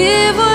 Even